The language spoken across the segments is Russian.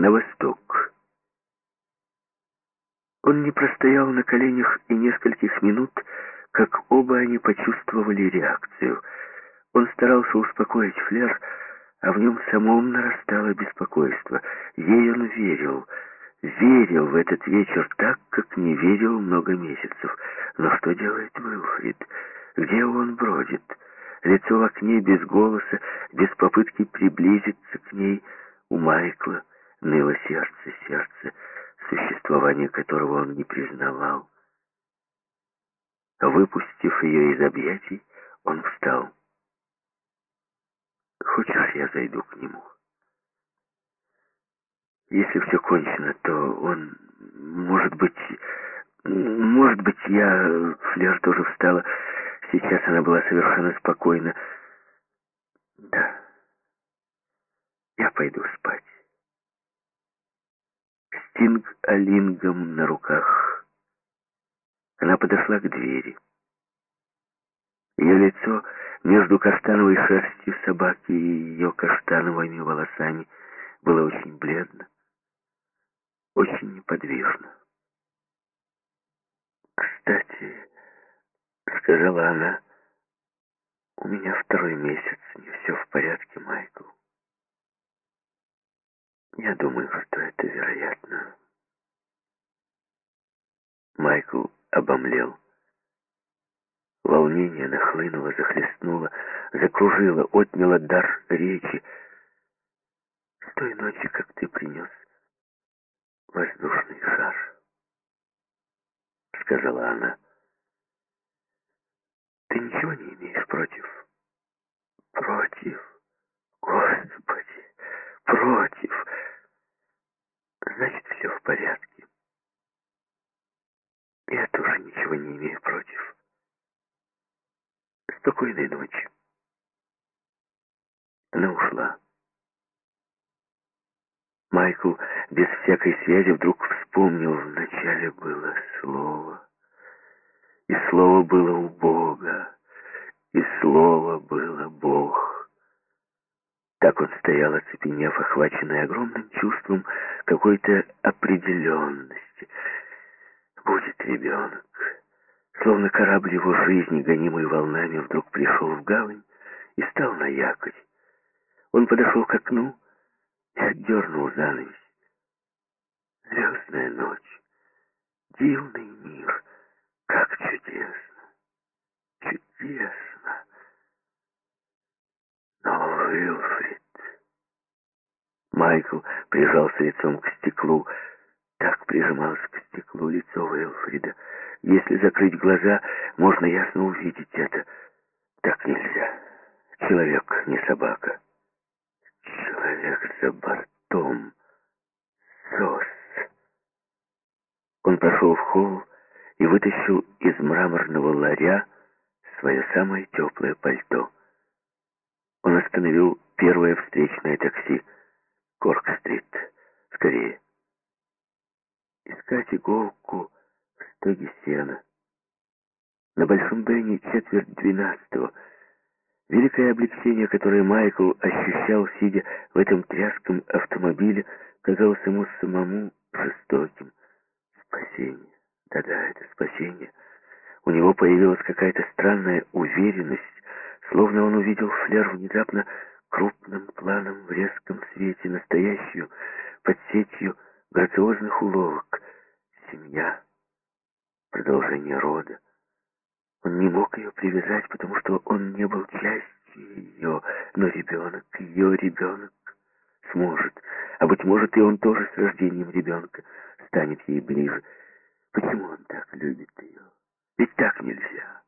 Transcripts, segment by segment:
на восток. Он не простоял на коленях и нескольких минут, как оба они почувствовали реакцию. Он старался успокоить Флер, а в нем самом нарастало беспокойство. Ей он верил, верил в этот вечер так, как не верил много месяцев. Но что делает Уилфрид? Где он бродит? Лицо в окне без голоса, без попытки приблизиться к ней. У Майкла ныло сердце, сердце, существование которого он не признавал. Выпустив ее из объятий, он встал. «Хочешь, я зайду к нему?» Если все кончено, то он, может быть, может быть, я... Флер тоже встала. Сейчас она была совершенно спокойна. Да, я пойду спать. Стинг Алингом на руках. Она подошла к двери. Ее лицо между каштановой шерстью собаки и ее каштановыми волосами было очень бледно, очень неподвижно. «Кстати, — сказала она, — у меня второй месяц, не все в порядке, Майкл. Я думаю, что это вероятно». Майкл обомлел. Волнение нахлынуло, захлестнуло, закружило, отняло дар речи. С той ночи, как ты принес воздушный шар, сказала она. Ты ничего не имеешь против? Против? Господи, против. Все в порядке. Я тоже ничего не имею против. Спокойной ночи. Она ушла. Майкл без всякой связи вдруг вспомнил, вначале было слово. И слово было у Бога, и слово было Бог. Так он стоял, оцепенев, охваченный огромным чувством какой-то определенности. Будет ребенок. Словно корабль его жизни, гонимый волнами, вдруг пришел в гавань и стал на якорь. Он подошел к окну и отдернул занавес. Звездная ночь, дивный мир, как чудесно, чудесно. Но Уилфрид... Майкл прижался лицом к стеклу, так прижималось к стеклу лицо Уилфрида. Если закрыть глаза, можно ясно увидеть это. Так нельзя. Человек, не собака. Человек за бортом. Сос. Он прошел в холл и вытащил из мраморного ларя свое самое теплое пальто. Он остановил первое встречное такси. Корк-стрит. Скорее. Искать иголку в стоге сена. На Большом Бене четверть двенадцатого — Великое облегчение, которое Майкл ощущал, сидя в этом тряском автомобиле, казалось ему самому жестоким. Спасение. Да-да, это спасение. У него появилась какая-то странная уверенность, словно он увидел флер внезапно крупным планом в резком свете, настоящую, под сетью грациозных уловок. Семья, продолжение рода. Он не мог ее привязать, потому что он не был частью ее, но ребенок, ее ребенок, сможет, а быть может и он тоже с рождением ребенка станет ей ближе. Почему он так любит ее? Ведь так нельзя.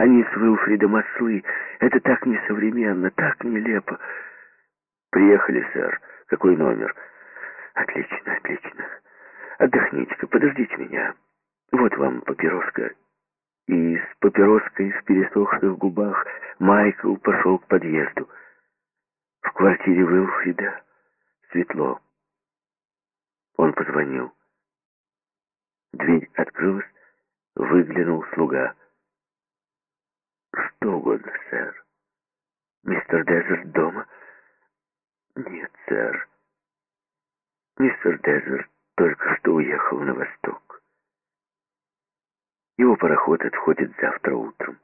Они с Уилфридом ослы. Это так несовременно, так нелепо. Приехали, сэр. Какой номер? Отлично, отлично. Отдохните-ка, подождите меня. Вот вам папироска и с папироской в пересохших губах Майкл пошел к подъезду. В квартире Уилфрида светло. Он позвонил. Дверь открылась, выглянул слуга. «Что угодно, сэр. Мистер Дезерт дома?» «Нет, сэр. Мистер Дезерт только что уехал на восток. Его пароход отходит завтра утром.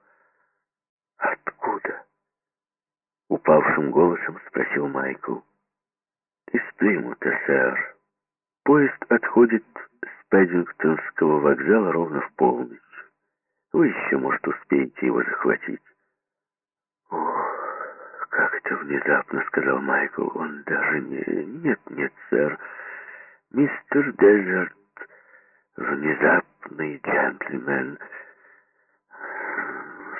Откуда? Упавшим голосом спросил Майкл. Из Плимута, сэр. Поезд отходит с Пэддингтонского вокзала ровно в полночь. Вы еще, может, успеете его захватить. Ох, как это внезапно, сказал Майкл. Он даже не... Нет, нет, сэр. Мистер Дезерт, внезапный джентльмен.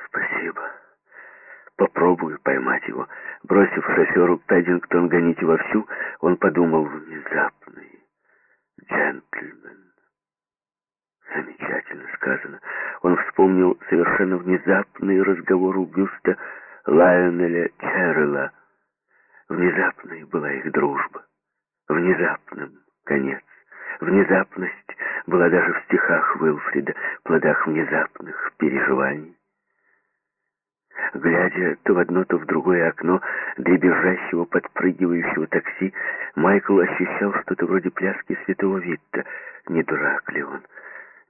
Спасибо. Попробую поймать его. Бросив шоферу Пэддингтон гонить вовсю, он подумал, внезапный джентльмен. Замечательно сказано. Он вспомнил совершенно внезапный разговор у Лайонеля Черрелла. Внезапной была их дружба. Внезапным конец. Внезапность была даже в стихах Уилфрида, плодах внезапных переживаний. Глядя то в одно, то в другое окно дребезжащего, подпрыгивающего такси, Майкл ощущал что-то вроде пляски святого Витта. Не дурак ли он?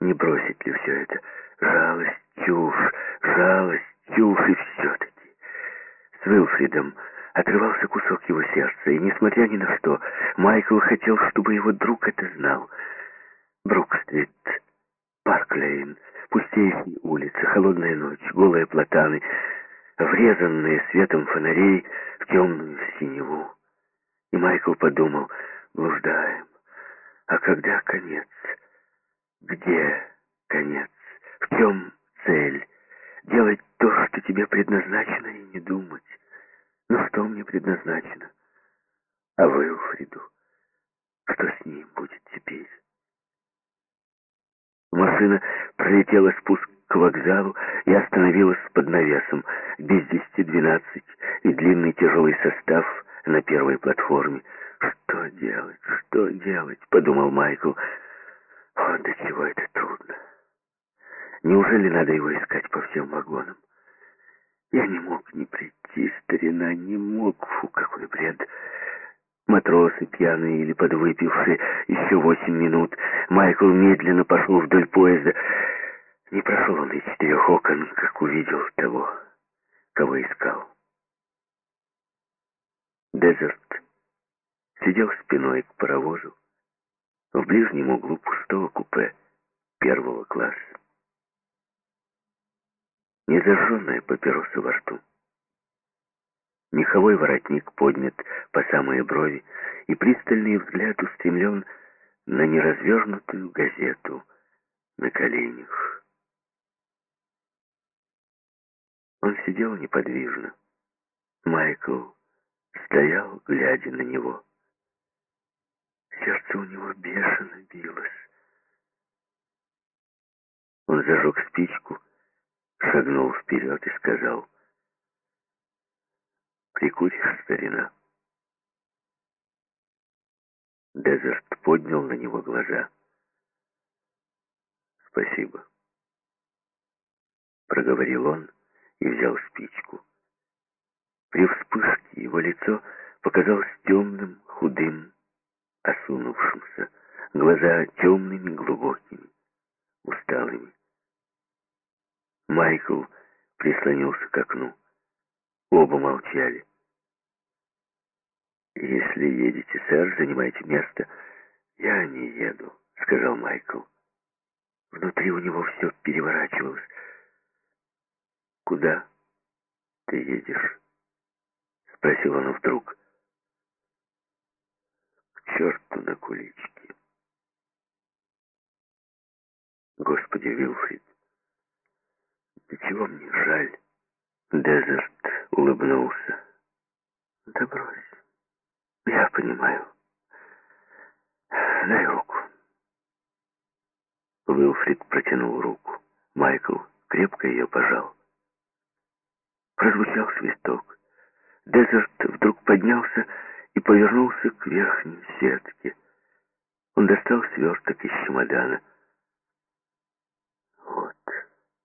Не бросить ли все это? Жалость, чушь, жалость, чушь и все-таки. С Уилфридом отрывался кусок его сердца, и, несмотря ни на что, Майкл хотел, чтобы его друг это знал. Брук-стрит, Парк-Лейн, пустеющие улицы, холодная ночь, голые платаны, врезанные светом фонарей в темную синеву. И Майкл подумал, блуждаем. А когда конец? Где конец? В чем цель? Делать то, что тебе предназначено, и не думать. Но что мне предназначено? А Уилфриду? Что с ним будет теперь? Машина пролетела спуск к вокзалу и остановилась под навесом. Без десяти двенадцать и длинный тяжелый состав на первой платформе. «Что делать? Что делать?» — подумал Майкл. «О, до чего это трудно. Неужели надо его искать по всем вагонам? Я не мог не прийти, старина, не мог. Фу, какой бред!» Матросы, пьяные или подвыпившие, еще восемь минут. Майкл медленно пошел вдоль поезда. Не прошел он и четырех окон, как увидел того, кого искал. Дезерт сидел спиной к паровозу в ближнем углу пустого купе первого класса. Незажженная папироса во рту. Меховой воротник поднят по самые брови, и пристальный взгляд устремлен на неразвернутую газету на коленях. Он сидел неподвижно. Майкл стоял, глядя на него. Него бешено билось. Он зажег спичку, шагнул вперед и сказал — Прикуришь, старина?» Дезерт поднял на него глаза. «Спасибо», — проговорил он и взял спичку. При вспышке его лицо показалось темным, худым, осунувшимся, глаза темными, глубокими, усталыми. Майкл прислонился к окну. Оба молчали. «Если едете, сэр, занимайте место». «Я не еду», — сказал Майкл. Внутри у него все переворачивалось. «Куда ты едешь?» — спросил он вдруг. «К черту на куличке». «Господи, Вилфрид, да чего мне жаль?» Дезерт улыбнулся. «Да брось, я понимаю. Дай руку». Уилфрид протянул руку. Майкл крепко ее пожал. Прозвучал свисток. Дезерт вдруг поднялся и повернулся к верхней сетке. Он достал сверток из чемодана. «Вот»,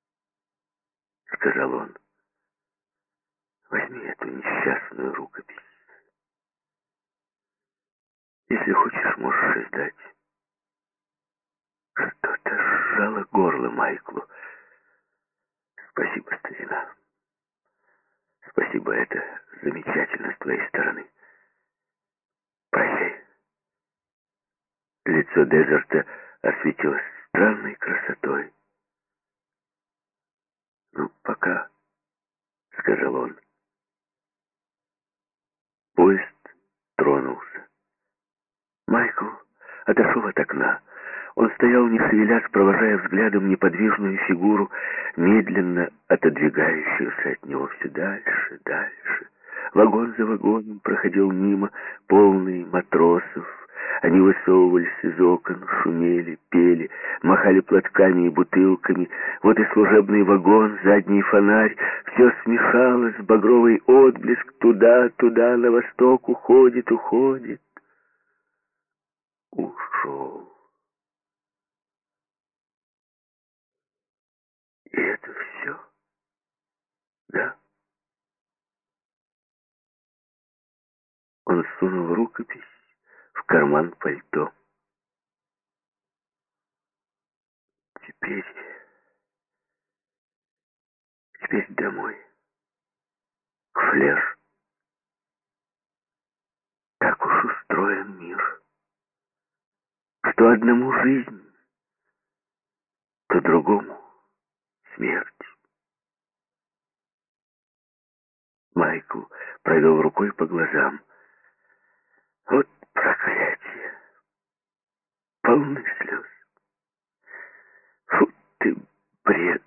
— сказал он. Возьми эту несчастную рукопись. Если хочешь, можешь и сдать. Что-то сжало горло Майклу. Спасибо, старина. Спасибо, это замечательно с твоей стороны. Лицо Дезерта осветилось странной красотой. «Ну, пока», — сказал он. Поезд тронулся. Майкл отошел от окна. Он стоял, не шевелясь, провожая взглядом неподвижную фигуру, медленно отодвигающуюся от него все дальше, дальше. Вагон за вагоном проходил мимо, полный матросов. Они высовывались из окон, шумели, пели, махали платками и бутылками. Вот и служебный вагон, задний фонарь. Все смешалось, багровый отблеск туда, туда, на восток уходит, уходит. Ушел. И это все? Да? Он сунул рукопись карман пальто. Теперь... Теперь домой. К флеш. Так уж устроен мир, что одному жизнь, то другому смерть. Майкл провел рукой по глазам. Вот проклятие. Полный слез. Фу ты, бред.